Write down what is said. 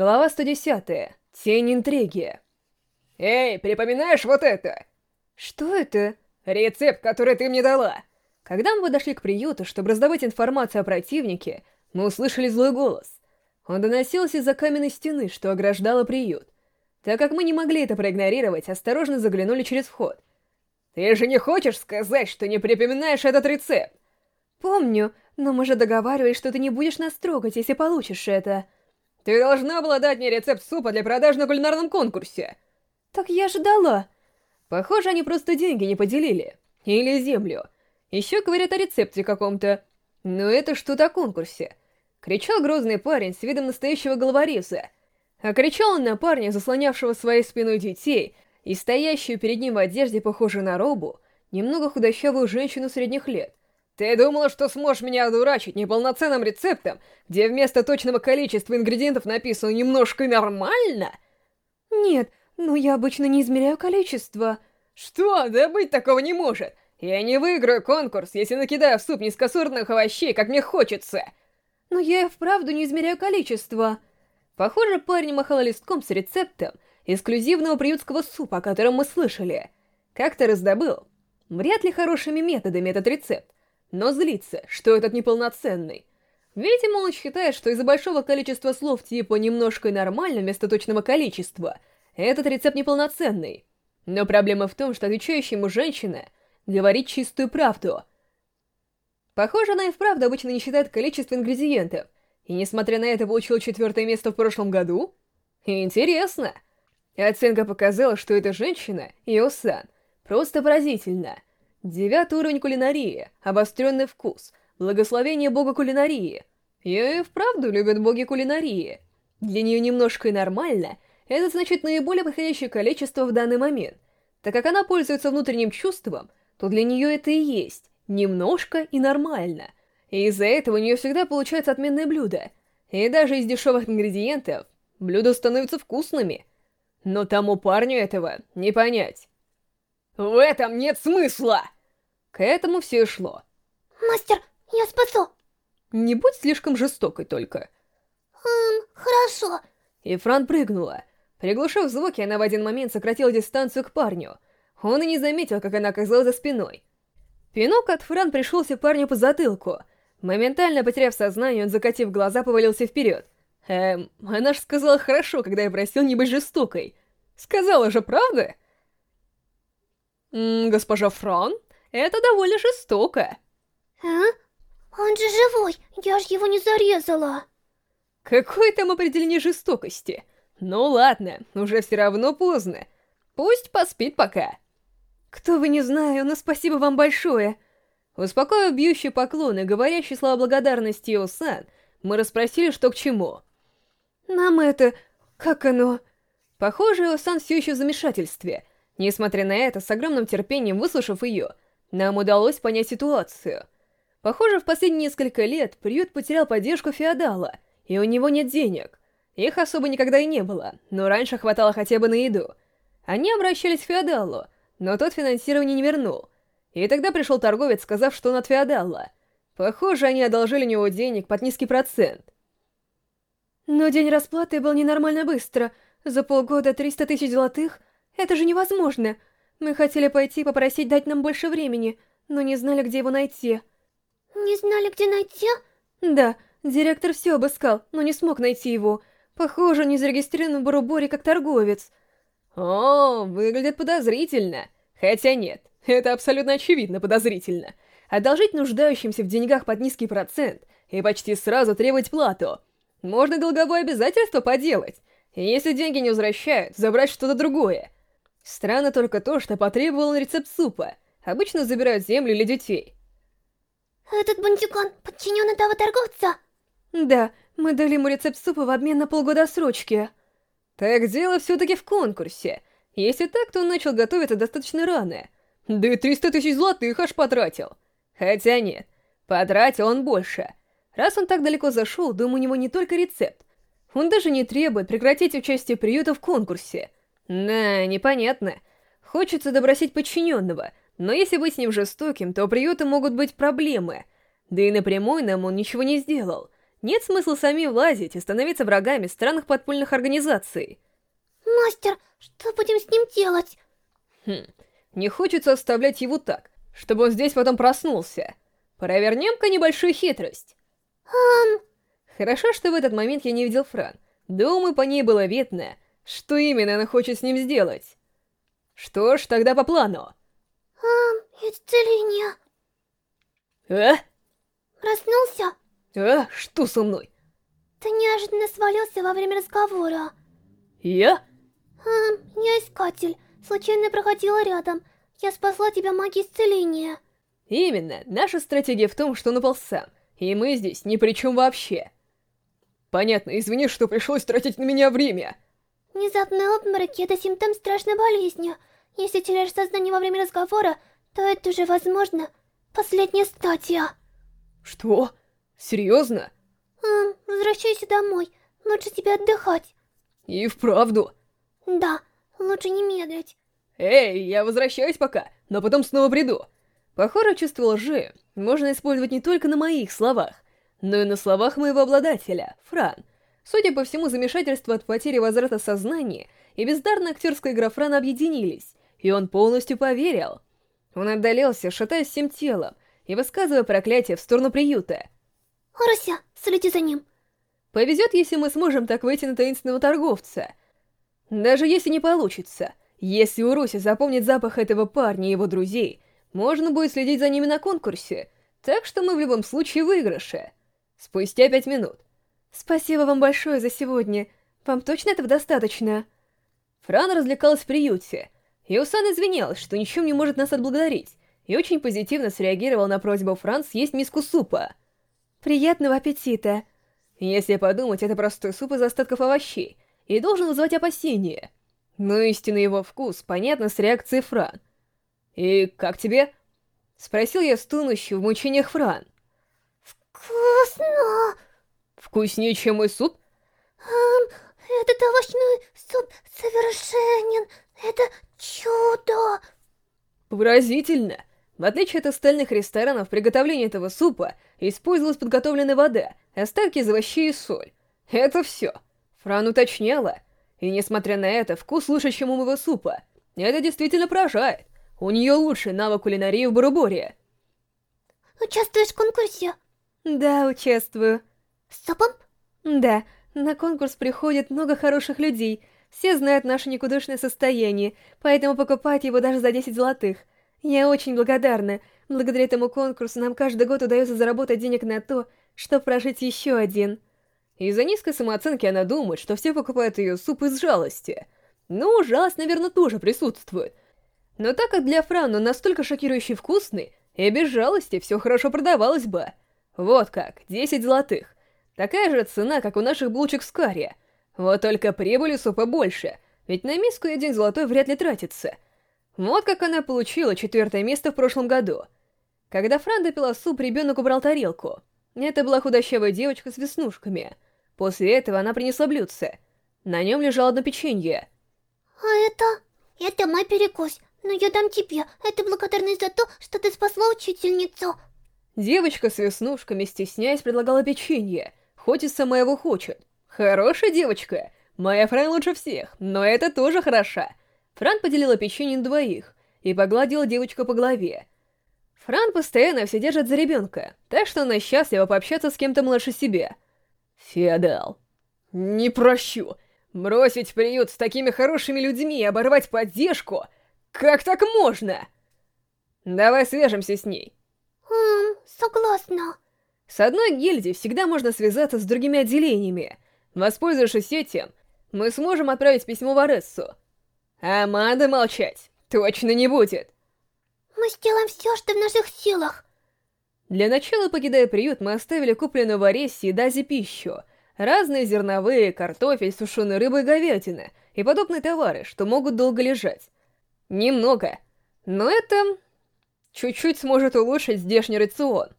Глава 110. Тень интриги. «Эй, припоминаешь вот это?» «Что это?» «Рецепт, который ты мне дала!» Когда мы подошли к приюту, чтобы раздавать информацию о противнике, мы услышали злой голос. Он доносился из-за каменной стены, что ограждала приют. Так как мы не могли это проигнорировать, осторожно заглянули через вход. «Ты же не хочешь сказать, что не припоминаешь этот рецепт?» «Помню, но мы же договаривались, что ты не будешь нас трогать, если получишь это». «Ты должна была дать мне рецепт супа для продажи на кулинарном конкурсе!» «Так я ждала!» Похоже, они просто деньги не поделили. Или землю. Еще говорят о рецепте каком-то. Но это что-то о конкурсе. Кричал грозный парень с видом настоящего головореза. А кричал он на парня, заслонявшего своей спиной детей, и стоящую перед ним в одежде, похожей на робу, немного худощавую женщину средних лет. «Ты думала, что сможешь меня одурачить неполноценным рецептом, где вместо точного количества ингредиентов написано «немножко нормально»?» «Нет, но я обычно не измеряю количество». «Что? Да быть такого не может! Я не выиграю конкурс, если накидаю в суп низкосортных овощей, как мне хочется!» «Но я и вправду не измеряю количество». Похоже, парень махал листком с рецептом эксклюзивного приютского супа, о котором мы слышали. Как-то раздобыл. Вряд ли хорошими методами этот рецепт, но злится, что этот неполноценный. Видимо, он считает, что из-за большого количества слов типа «немножко» и «нормально» вместо точного количества этот рецепт неполноценный. Но проблема в том, что отвечающая ему женщина говорит чистую правду. Похоже, она и вправду обычно не считает количество ингредиентов, и несмотря на это получила четвертое место в прошлом году? Интересно. Оценка показала, что эта женщина, Иосан, просто поразительна. Девятый уровень кулинарии, обостренный вкус, благословение бога кулинарии. Ее и вправду любят боги кулинарии. Для нее немножко и нормально — это значит наиболее подходящее количество в данный момент. Так как она пользуется внутренним чувством, то для нее это и есть немножко и нормально. И из-за этого у нее всегда получается отменное блюдо. И даже из дешевых ингредиентов блюда становятся вкусными. Но тому парню этого не понять. В этом нет смысла! К этому все и шло. Мастер, я спасу. Не будь слишком жестокой только. Эм, хорошо. И Фран прыгнула. Приглушив звуки, она в один момент сократила дистанцию к парню. Он и не заметил, как она оказалась за спиной. Пинок от Фран пришелся парню по затылку. Моментально потеряв сознание, он, закатив глаза, повалился вперед. Эм, она ж сказала хорошо, когда я просил не быть жестокой. Сказала же, правда? М -м, госпожа Фран, это довольно жестоко. А? Он же живой, я ж его не зарезала. Какое там определение жестокости? Ну ладно, уже все равно поздно. Пусть поспит пока. Кто вы, не знаю, но спасибо вам большое. Успокоив бьющий поклон и говорящий слова благодарности Иосан, мы расспросили, что к чему. Нам это... как оно... Похоже, Иосан все еще в замешательстве. Несмотря на это, с огромным терпением выслушав ее, нам удалось понять ситуацию. Похоже, в последние несколько лет приют потерял поддержку феодала, и у него нет денег. Их особо никогда и не было, но раньше хватало хотя бы на еду. Они обращались к феодалу, но тот финансирование не вернул. И тогда пришел торговец, сказав, что он от феодала. Похоже, они одолжили у него денег под низкий процент. Но день расплаты был ненормально быстро. За полгода 300 тысяч золотых? Это же невозможно. Мы хотели пойти попросить дать нам больше времени, но не знали, где его найти. Не знали, где найти? Да, директор все обыскал, но не смог найти его. Похоже, не зарегистрирован в Баруборе как торговец. О, выглядит подозрительно. Хотя нет, это абсолютно очевидно подозрительно. Одолжить нуждающимся в деньгах под низкий процент и почти сразу требовать плату. Можно долговое обязательство поделать. И если деньги не возвращают, забрать что-то другое. Странно только то, что потребовал рецепт супа. Обычно забирают землю или детей. Этот бандюган подчинен этого торговца? Да, мы дали ему рецепт супа в обмен на полгода срочки. Так дело все-таки в конкурсе. Если так, то он начал готовиться достаточно рано. Да и 300 тысяч золотых аж потратил. Хотя нет, потратил он больше. Раз он так далеко зашел, думаю, у него не только рецепт. Он даже не требует прекратить участие приюта в конкурсе. На, непонятно. Хочется добросить подчиненного, но если быть с ним жестоким, то у приюта могут быть проблемы. Да и напрямую нам он ничего не сделал. Нет смысла самим влазить и становиться врагами странных подпольных организаций. Мастер, что будем с ним делать? Хм, не хочется оставлять его так, чтобы он здесь потом проснулся. Провернем-ка небольшую хитрость. Эм... Хорошо, что в этот момент я не видел Фран. Думаю, по ней было видно, что именно она хочет с ним сделать. Что ж, тогда по плану. Эм, исцеление. А? Проснулся? А? Что со мной? Ты неожиданно свалился во время разговора. Я? Эм, я искатель. Случайно проходила рядом. Я спасла тебя магией исцеления. Именно. Наша стратегия в том, что напал сам. И мы здесь ни при чем вообще. Понятно, извини, что пришлось тратить на меня время. Внезапный обморок — это симптом страшной болезни. Если теряешь сознание во время разговора, то это уже, возможно, последняя стадия. Что? Серьезно? Эм, возвращайся домой. Лучше тебе отдыхать. И вправду? Да, лучше не медлить. Эй, я возвращаюсь пока, но потом снова приду. Похоже, чувство лжи можно использовать не только на моих словах, но и на словах моего обладателя, Фран. Судя по всему, замешательство от потери возврата сознания и бездарная актерская игра Франа объединились, и он полностью поверил. Он отдалился, шатаясь всем телом, и высказывая проклятие в сторону приюта. Орося, следи за ним. Повезет, если мы сможем так выйти на таинственного торговца. Даже если не получится, если Уруси запомнит запах этого парня и его друзей, можно будет следить за ними на конкурсе, так что мы в любом случае выигрыше. Спустя пять минут. Спасибо вам большое за сегодня. Вам точно этого достаточно? Фран развлекалась в приюте. Юсан извинялась, что ничем не может нас отблагодарить, и очень позитивно среагировал на просьбу Фран съесть миску супа. Приятного аппетита. Если подумать, это простой суп из остатков овощей, и должен вызывать опасения. Но истинный его вкус понятно с реакцией Фран. «И как тебе?» — спросил я стонущий в мучениях Фран. Вкусно! Вкуснее, чем мой суп? Эм, этот овощной суп совершенен. Это чудо! Поразительно! В отличие от остальных ресторанов, приготовление этого супа использовалась подготовленная вода, остатки из овощей и соль. Это все. Фран уточняла. И несмотря на это, вкус лучше, чем у моего супа. Это действительно поражает. У нее лучший навык кулинарии в Буруборе. Участвуешь в конкурсе? Да, участвую. С супом? Да, на конкурс приходит много хороших людей. Все знают наше никудышное состояние, поэтому покупают его даже за 10 золотых. Я очень благодарна. Благодаря этому конкурсу нам каждый год удается заработать денег на то, чтобы прожить еще один. Из-за низкой самооценки она думает, что все покупают ее суп из жалости. Ну, жалость, наверное, тоже присутствует. Но так как для Фран он настолько шокирующий вкусный, и без жалости все хорошо продавалось бы. Вот как, 10 золотых. Такая же цена, как у наших булочек с карри. Вот только прибыли супа больше, ведь на миску один золотой вряд ли тратится. Вот как она получила четвертое место в прошлом году. Когда Фран допила суп, ребенок убрал тарелку. Это была худощавая девочка с веснушками. После этого она принесла блюдце. На нем лежало одно печенье. А это... Это мой перекус. Но я дам тебе. Это благодарность за то, что ты спасла учительницу. Девочка с веснушками, стесняясь, предлагала печенье, хоть и сама его хочет. Хорошая девочка. Моя Фран лучше всех, но это тоже хороша. Фран поделила печенье на двоих и погладила девочку по голове. Фран постоянно все держит за ребенка, так что она счастлива пообщаться с кем-то младше себя. Феодал. Не прощу. Бросить приют с такими хорошими людьми и оборвать поддержку? Как так можно? Давай свяжемся с ней. Эм, согласна. С одной гильдией всегда можно связаться с другими отделениями. Воспользовавшись этим, мы сможем отправить письмо в Арессу. Аманда молчать точно не будет. Мы сделаем все, что в наших силах. Для начала, покидая приют, мы оставили купленную в Арессе и Дазе пищу. Разные зерновые, картофель, сушеная рыба и говядина, и подобные товары, что могут долго лежать. Немного. Но это чуть-чуть сможет улучшить здешний рацион.